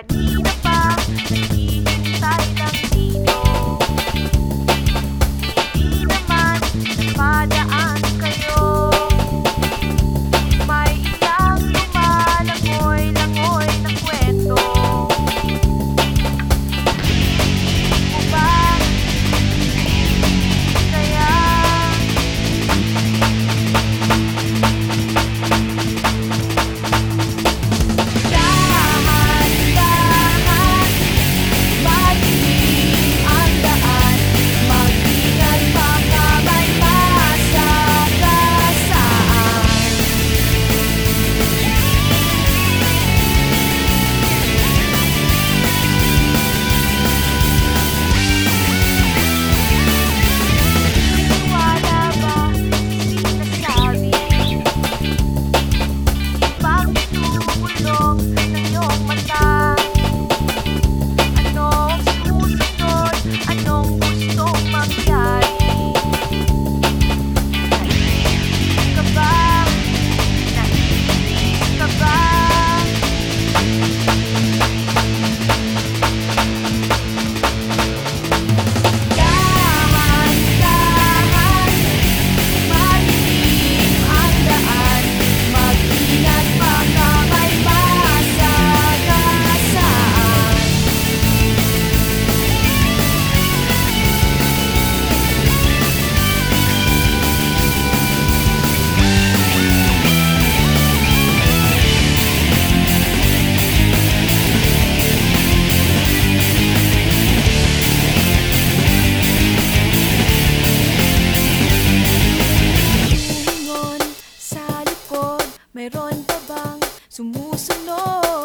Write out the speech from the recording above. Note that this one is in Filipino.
Company. Mayroon pa bang sumusunod?